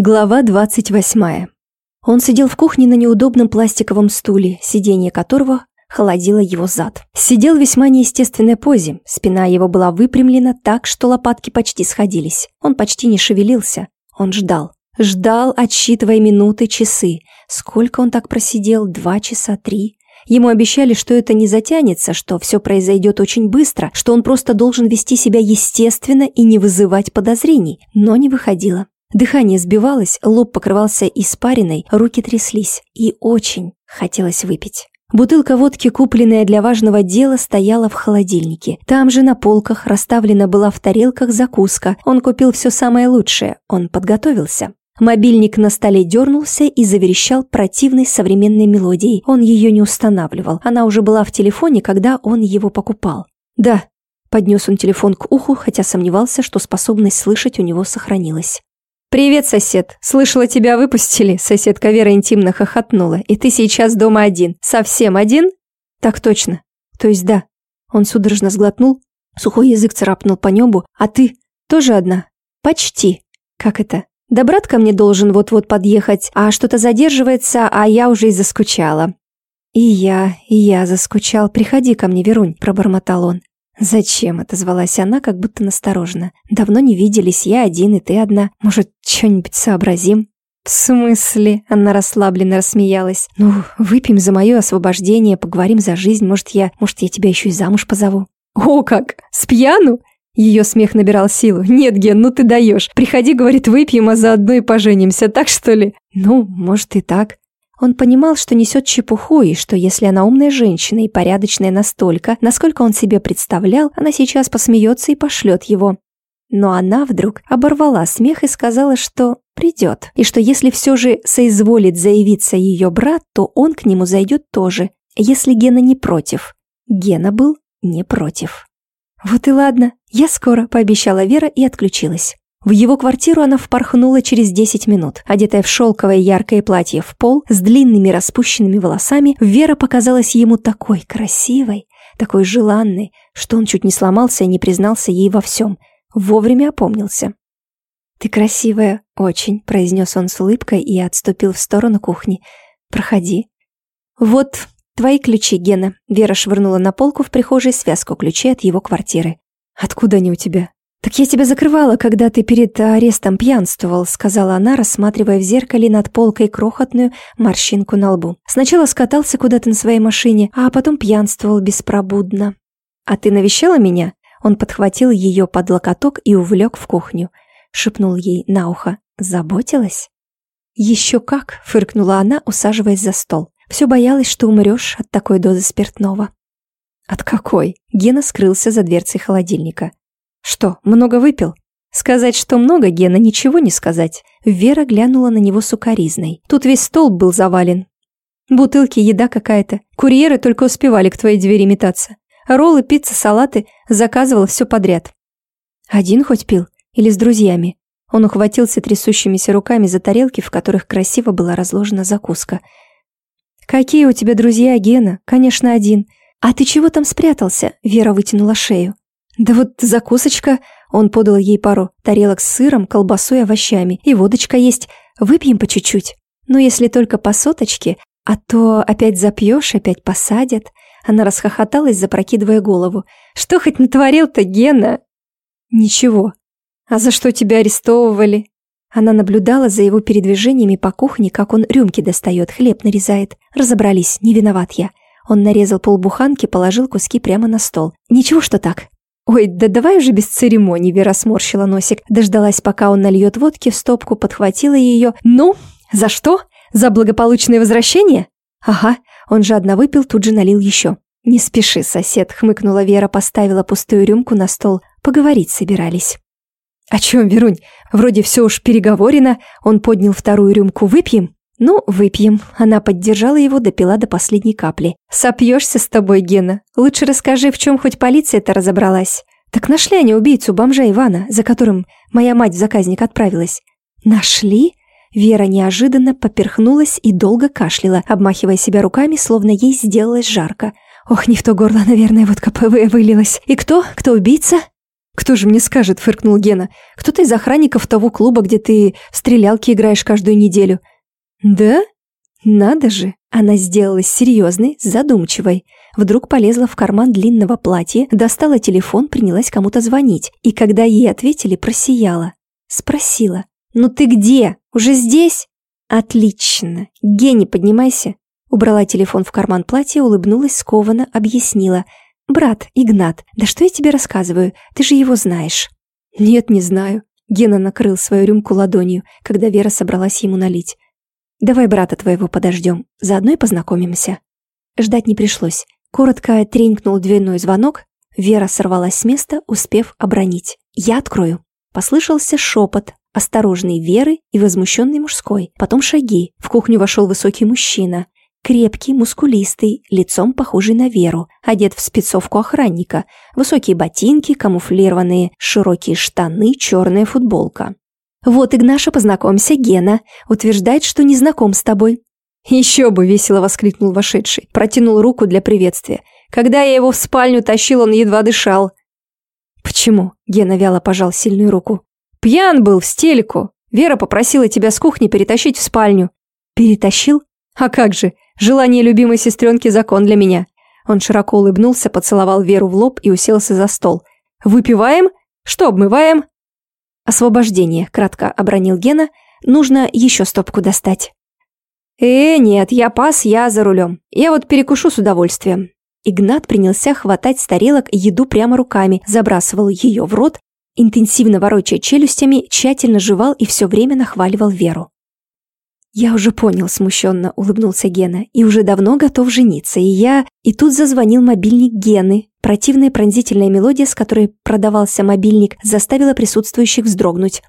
Глава 28. Он сидел в кухне на неудобном пластиковом стуле, сиденье которого холодило его зад. Сидел в весьма неестественной позе, спина его была выпрямлена так, что лопатки почти сходились. Он почти не шевелился. Он ждал. Ждал, отсчитывая минуты, часы. Сколько он так просидел? Два часа, три? Ему обещали, что это не затянется, что все произойдет очень быстро, что он просто должен вести себя естественно и не вызывать подозрений, но не выходило. Дыхание сбивалось, лоб покрывался испариной, руки тряслись, и очень хотелось выпить. Бутылка водки, купленная для важного дела, стояла в холодильнике. Там же на полках расставлена была в тарелках закуска. Он купил все самое лучшее. Он подготовился. Мобильник на столе дернулся и заверещал противной современной мелодией. Он ее не устанавливал. Она уже была в телефоне, когда он его покупал. «Да», – поднес он телефон к уху, хотя сомневался, что способность слышать у него сохранилась. «Привет, сосед. Слышала, тебя выпустили?» Соседка Вера интимно хохотнула. «И ты сейчас дома один. Совсем один?» «Так точно. То есть да». Он судорожно сглотнул, сухой язык царапнул по небу. «А ты тоже одна?» «Почти. Как это?» «Да брат ко мне должен вот-вот подъехать, а что-то задерживается, а я уже и заскучала». «И я, и я заскучал. Приходи ко мне, Верунь», – пробормотал он. «Зачем?» – отозвалась она, как будто настороженно. «Давно не виделись, я один и ты одна. Может, что-нибудь сообразим?» «В смысле?» – она расслабленно рассмеялась. «Ну, выпьем за мое освобождение, поговорим за жизнь. Может, я, может, я тебя еще и замуж позову». «О как! С пьяну?» Ее смех набирал силу. «Нет, Ген, ну ты даешь. Приходи, говорит, выпьем, а заодно и поженимся, так что ли?» «Ну, может и так». Он понимал, что несет чепуху, и что если она умная женщина и порядочная настолько, насколько он себе представлял, она сейчас посмеется и пошлет его. Но она вдруг оборвала смех и сказала, что придет, и что если все же соизволит заявиться ее брат, то он к нему зайдет тоже, если Гена не против. Гена был не против. «Вот и ладно, я скоро», – пообещала Вера и отключилась. В его квартиру она впорхнула через 10 минут. Одетая в шелковое яркое платье в пол, с длинными распущенными волосами, Вера показалась ему такой красивой, такой желанной, что он чуть не сломался и не признался ей во всем. Вовремя опомнился. «Ты красивая, очень», — произнес он с улыбкой и отступил в сторону кухни. «Проходи». «Вот твои ключи, Гена». Вера швырнула на полку в прихожей связку ключей от его квартиры. «Откуда они у тебя?» «Так я тебя закрывала, когда ты перед арестом пьянствовал», сказала она, рассматривая в зеркале над полкой крохотную морщинку на лбу. «Сначала скатался куда-то на своей машине, а потом пьянствовал беспробудно». «А ты навещала меня?» Он подхватил ее под локоток и увлек в кухню. Шепнул ей на ухо. «Заботилась?» «Еще как!» — фыркнула она, усаживаясь за стол. «Все боялась, что умрешь от такой дозы спиртного». «От какой?» Гена скрылся за дверцей холодильника. Что, много выпил? Сказать, что много, Гена, ничего не сказать. Вера глянула на него сукоризной. Тут весь стол был завален. Бутылки, еда какая-то. Курьеры только успевали к твоей двери метаться. Роллы, пицца, салаты. Заказывал все подряд. Один хоть пил? Или с друзьями? Он ухватился трясущимися руками за тарелки, в которых красиво была разложена закуска. «Какие у тебя друзья, Гена? Конечно, один. А ты чего там спрятался?» Вера вытянула шею. «Да вот закусочка...» Он подал ей пару тарелок с сыром, колбасой, овощами. «И водочка есть. Выпьем по чуть-чуть. Ну, если только по соточке, а то опять запьешь, опять посадят». Она расхохоталась, запрокидывая голову. «Что хоть натворил-то, Гена?» «Ничего. А за что тебя арестовывали?» Она наблюдала за его передвижениями по кухне, как он рюмки достает, хлеб нарезает. Разобрались, не виноват я. Он нарезал полбуханки, положил куски прямо на стол. «Ничего, что так. «Ой, да давай уже без церемоний», — Вера сморщила носик. Дождалась, пока он нальет водки в стопку, подхватила ее. «Ну, за что? За благополучное возвращение?» «Ага». Он жадно выпил, тут же налил еще. «Не спеши, сосед», — хмыкнула Вера, поставила пустую рюмку на стол. Поговорить собирались. «О чем, Верунь? Вроде все уж переговорено». Он поднял вторую рюмку. «Выпьем?» «Ну, выпьем». Она поддержала его, допила до последней капли. «Сопьешься с тобой, Гена. Лучше расскажи, в чем хоть полиция-то разобралась». «Так нашли они убийцу бомжа Ивана, за которым моя мать в заказник отправилась». «Нашли?» Вера неожиданно поперхнулась и долго кашляла, обмахивая себя руками, словно ей сделалось жарко. «Ох, не в то горло, наверное, вот КПВ вылилось. И кто? Кто убийца?» «Кто же мне скажет?» – фыркнул Гена. «Кто-то из охранников того клуба, где ты в стрелялки играешь каждую неделю». «Да? Надо же!» Она сделалась серьезной, задумчивой. Вдруг полезла в карман длинного платья, достала телефон, принялась кому-то звонить. И когда ей ответили, просияла. Спросила. «Ну ты где? Уже здесь?» «Отлично! Гений, поднимайся!» Убрала телефон в карман платья, улыбнулась скованно, объяснила. «Брат, Игнат, да что я тебе рассказываю? Ты же его знаешь». «Нет, не знаю». Гена накрыл свою рюмку ладонью, когда Вера собралась ему налить. «Давай брата твоего подождем, заодно и познакомимся». Ждать не пришлось. Коротко тренькнул дверной звонок, Вера сорвалась с места, успев обронить. «Я открою». Послышался шепот, осторожный Веры и возмущенный мужской. Потом шаги. В кухню вошел высокий мужчина. Крепкий, мускулистый, лицом похожий на Веру, одет в спецовку охранника, высокие ботинки, камуфлированные, широкие штаны, черная футболка. «Вот, Игнаша, познакомься, Гена. Утверждает, что не знаком с тобой». «Еще бы!» – весело воскликнул вошедший. Протянул руку для приветствия. Когда я его в спальню тащил, он едва дышал. «Почему?» – Гена вяло пожал сильную руку. «Пьян был в стельку. Вера попросила тебя с кухни перетащить в спальню». «Перетащил? А как же? Желание любимой сестренки – закон для меня». Он широко улыбнулся, поцеловал Веру в лоб и уселся за стол. «Выпиваем? Что обмываем?» «Освобождение», – кратко обронил Гена. «Нужно еще стопку достать». «Э, нет, я пас, я за рулем. Я вот перекушу с удовольствием». Игнат принялся хватать с тарелок еду прямо руками, забрасывал ее в рот, интенсивно ворочая челюстями, тщательно жевал и все время нахваливал Веру. «Я уже понял», – смущенно улыбнулся Гена, – «и уже давно готов жениться, и я...» И тут зазвонил мобильник Гены. Противная пронзительная мелодия, с которой продавался мобильник, заставила присутствующих вздрогнуть.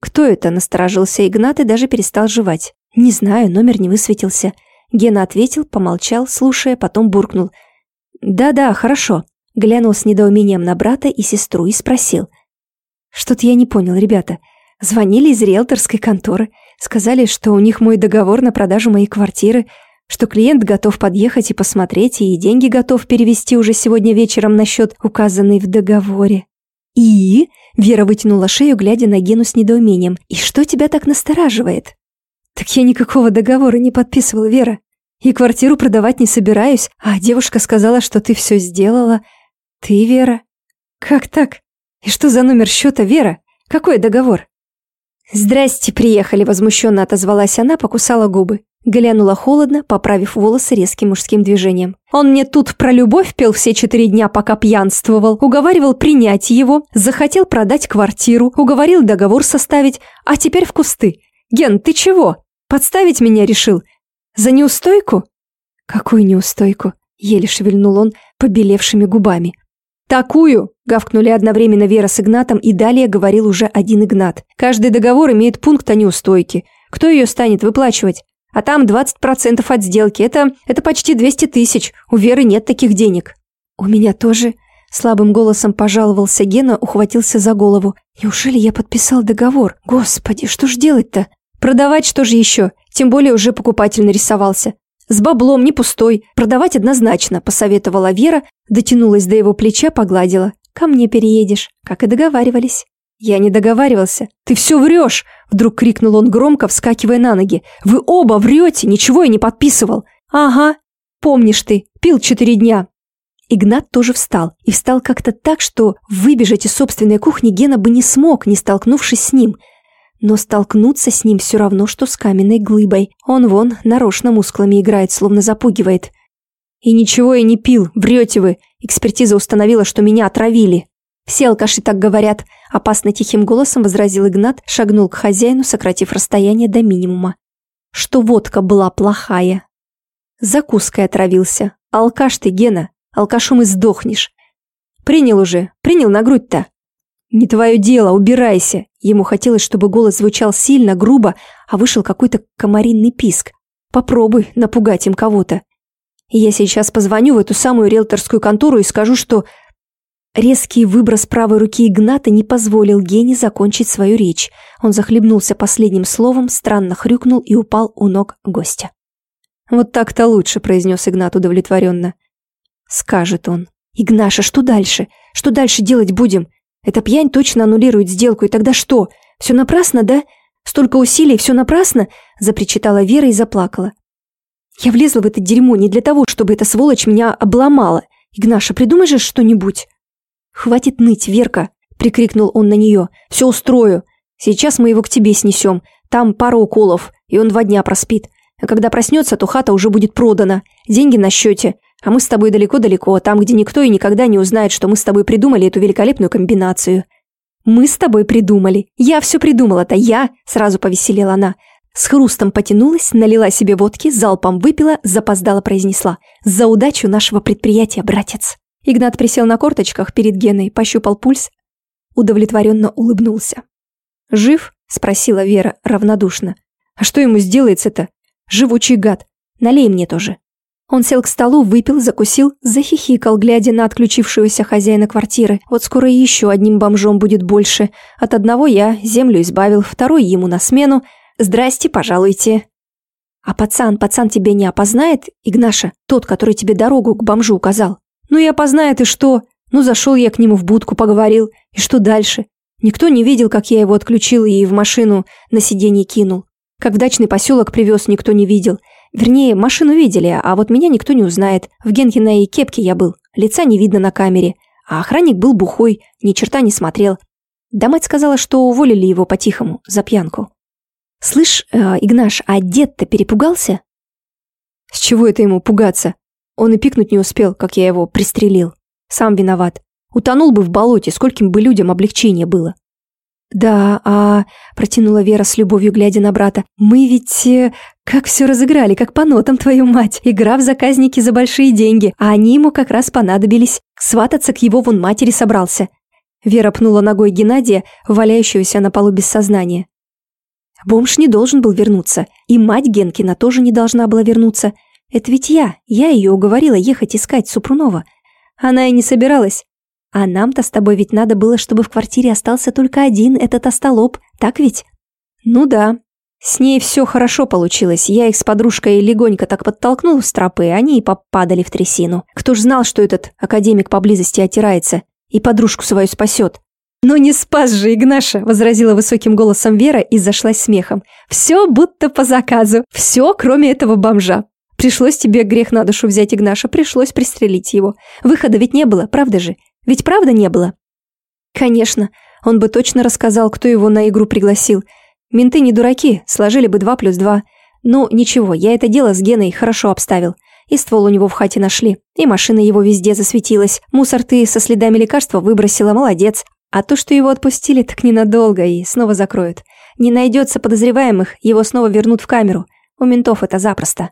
«Кто это?» – насторожился Игнат и даже перестал жевать. «Не знаю, номер не высветился». Гена ответил, помолчал, слушая, потом буркнул. «Да-да, хорошо». Глянул с недоумением на брата и сестру и спросил. «Что-то я не понял, ребята. Звонили из риэлторской конторы. Сказали, что у них мой договор на продажу моей квартиры, что клиент готов подъехать и посмотреть, и деньги готов перевести уже сегодня вечером на счет, указанный в договоре. И? Вера вытянула шею, глядя на Гену с недоумением. И что тебя так настораживает? Так я никакого договора не подписывала, Вера. И квартиру продавать не собираюсь, а девушка сказала, что ты все сделала. Ты, Вера? Как так? И что за номер счета, Вера? Какой договор? «Здрасте, приехали», – возмущенно отозвалась она, покусала губы. Глянула холодно, поправив волосы резким мужским движением. Он мне тут про любовь пел все четыре дня, пока пьянствовал, уговаривал принять его, захотел продать квартиру, уговорил договор составить, а теперь в кусты. Ген, ты чего? Подставить меня решил? За неустойку? Какую неустойку? Еле шевельнул он побелевшими губами. «Такую!» – гавкнули одновременно Вера с Игнатом, и далее говорил уже один Игнат. «Каждый договор имеет пункт о неустойке. Кто ее станет выплачивать? А там 20% от сделки. Это, это почти 200 тысяч. У Веры нет таких денег». «У меня тоже...» – слабым голосом пожаловался Гена, ухватился за голову. «Неужели я подписал договор? Господи, что ж делать-то?» «Продавать что же еще? Тем более уже покупатель нарисовался. С баблом не пустой, продавать однозначно», – посоветовала Вера, дотянулась до его плеча, погладила. «Ко мне переедешь, как и договаривались». «Я не договаривался. Ты все врешь!» Вдруг крикнул он громко, вскакивая на ноги. «Вы оба врете! Ничего я не подписывал!» «Ага, помнишь ты, пил четыре дня!» Игнат тоже встал. И встал как-то так, что выбежать из собственной кухни Гена бы не смог, не столкнувшись с ним – но столкнуться с ним все равно, что с каменной глыбой. Он вон нарочно мускулами играет, словно запугивает. «И ничего я не пил, врете вы. Экспертиза установила, что меня отравили». «Все алкаши так говорят», – опасно тихим голосом возразил Игнат, шагнул к хозяину, сократив расстояние до минимума. «Что водка была плохая». Закуской отравился. «Алкаш ты, Гена, алкашом и сдохнешь». «Принял уже, принял на грудь-то». «Не твое дело, убирайся!» Ему хотелось, чтобы голос звучал сильно, грубо, а вышел какой-то комаринный писк. «Попробуй напугать им кого-то. Я сейчас позвоню в эту самую риэлторскую контору и скажу, что...» Резкий выброс правой руки Игната не позволил Гене закончить свою речь. Он захлебнулся последним словом, странно хрюкнул и упал у ног гостя. «Вот так-то лучше», – произнес Игнат удовлетворенно. «Скажет он. Игнаша, что дальше? Что дальше делать будем? Эта пьянь точно аннулирует сделку, и тогда что? Все напрасно, да? Столько усилий, все напрасно?» – запричитала Вера и заплакала. «Я влезла в это дерьмо не для того, чтобы эта сволочь меня обломала. Игнаша, придумай же что-нибудь!» «Хватит ныть, Верка!» – прикрикнул он на нее. «Все устрою. Сейчас мы его к тебе снесем. Там пара уколов, и он два дня проспит. А когда проснется, то хата уже будет продана. Деньги на счете. А мы с тобой далеко-далеко, там, где никто и никогда не узнает, что мы с тобой придумали эту великолепную комбинацию. Мы с тобой придумали. Я все придумала-то, я, сразу повеселела она. С хрустом потянулась, налила себе водки, залпом выпила, запоздала произнесла. «За удачу нашего предприятия, братец!» Игнат присел на корточках перед Геной, пощупал пульс, удовлетворенно улыбнулся. «Жив?» – спросила Вера равнодушно. «А что ему сделается-то? Живучий гад. Налей мне тоже». Он сел к столу, выпил, закусил, захихикал, глядя на отключившегося хозяина квартиры. Вот скоро еще одним бомжом будет больше. От одного я землю избавил, второй ему на смену. Здрасте, пожалуйте. А пацан, пацан тебя не опознает, Игнаша, тот, который тебе дорогу к бомжу указал? Ну и опознает, и что? Ну зашел я к нему в будку, поговорил. И что дальше? Никто не видел, как я его отключил и в машину на сиденье кинул. Как в дачный поселок привез, никто не видел. Вернее, машину видели, а вот меня никто не узнает. В Генкиной кепке я был, лица не видно на камере. А охранник был бухой, ни черта не смотрел. Да мать сказала, что уволили его по-тихому, за пьянку. «Слышь, э, Игнаш, а дед-то перепугался?» «С чего это ему пугаться? Он и пикнуть не успел, как я его пристрелил. Сам виноват. Утонул бы в болоте, скольким бы людям облегчение было». «Да, а...» – протянула Вера с любовью, глядя на брата. «Мы ведь... Как все разыграли, как по нотам, твою мать. Игра в заказники за большие деньги, а они ему как раз понадобились. Свататься к его вон матери собрался». Вера пнула ногой Геннадия, валяющегося на полу без сознания. Бомж не должен был вернуться, и мать Генкина тоже не должна была вернуться. Это ведь я, я ее уговорила ехать искать Супрунова. Она и не собиралась, а нам-то с тобой ведь надо было, чтобы в квартире остался только один этот остолоп, так ведь? Ну да. С ней все хорошо получилось. Я их с подружкой легонько так подтолкнул в стропы, они и попадали в трясину. Кто ж знал, что этот академик поблизости отирается и подружку свою спасет? «Ну не спас же, Игнаша!» – возразила высоким голосом Вера и зашлась смехом. «Все будто по заказу. Все, кроме этого бомжа. Пришлось тебе грех на душу взять, Игнаша, пришлось пристрелить его. Выхода ведь не было, правда же? Ведь правда не было? Конечно, он бы точно рассказал, кто его на игру пригласил. Менты не дураки, сложили бы два плюс два. Ну, ничего, я это дело с Геной хорошо обставил. И ствол у него в хате нашли, и машина его везде засветилась. Мусор ты со следами лекарства выбросила, молодец. А то, что его отпустили, так ненадолго и снова закроют. Не найдется подозреваемых, его снова вернут в камеру. У ментов это запросто.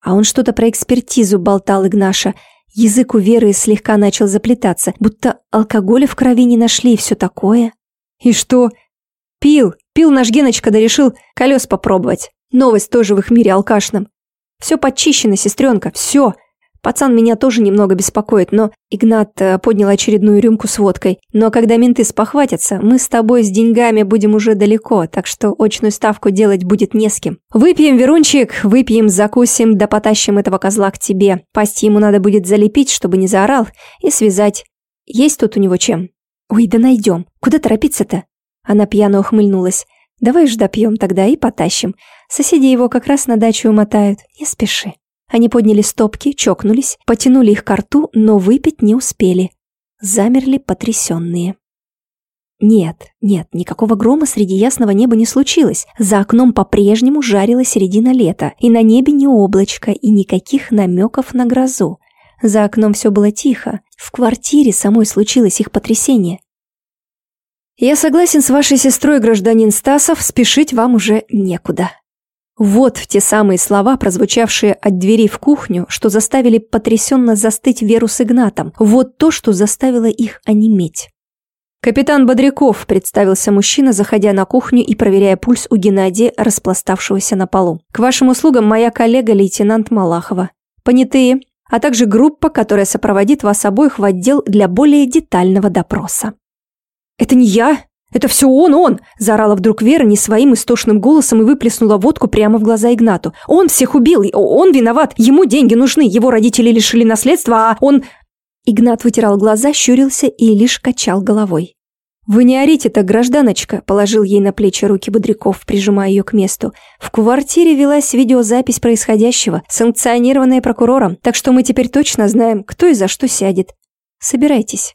А он что-то про экспертизу болтал Игнаша. Язык у Веры слегка начал заплетаться, будто алкоголя в крови не нашли и все такое. И что? Пил, пил наш Геночка, да решил колес попробовать. Новость тоже в их мире алкашном. Все подчищено, сестренка, все. Пацан меня тоже немного беспокоит, но Игнат э, поднял очередную рюмку с водкой. Но когда менты спохватятся, мы с тобой с деньгами будем уже далеко, так что очную ставку делать будет не с кем. Выпьем, Верунчик, выпьем, закусим, да потащим этого козла к тебе. Пасть ему надо будет залепить, чтобы не заорал, и связать. Есть тут у него чем? Ой, да найдем. Куда торопиться-то? Она пьяно ухмыльнулась. Давай ж допьем тогда и потащим. Соседи его как раз на дачу умотают. Не спеши. Они подняли стопки, чокнулись, потянули их к рту, но выпить не успели. Замерли потрясенные. Нет, нет, никакого грома среди ясного неба не случилось. За окном по-прежнему жарила середина лета, и на небе не облачко, и никаких намеков на грозу. За окном все было тихо. В квартире самой случилось их потрясение. «Я согласен с вашей сестрой, гражданин Стасов, спешить вам уже некуда», вот те самые слова, прозвучавшие от двери в кухню, что заставили потрясенно застыть Веру с Игнатом. Вот то, что заставило их онеметь. «Капитан Бодряков», – представился мужчина, заходя на кухню и проверяя пульс у Геннадия, распластавшегося на полу. «К вашим услугам моя коллега лейтенант Малахова. Понятые, а также группа, которая сопроводит вас обоих в отдел для более детального допроса». «Это не я!» «Это все он, он!» – заорала вдруг Вера не своим истошным голосом и выплеснула водку прямо в глаза Игнату. «Он всех убил, он виноват, ему деньги нужны, его родители лишили наследства, а он...» Игнат вытирал глаза, щурился и лишь качал головой. «Вы не орите-то, гражданочка», – положил ей на плечи руки Бодряков, прижимая ее к месту. «В квартире велась видеозапись происходящего, санкционированная прокурором, так что мы теперь точно знаем, кто и за что сядет. Собирайтесь».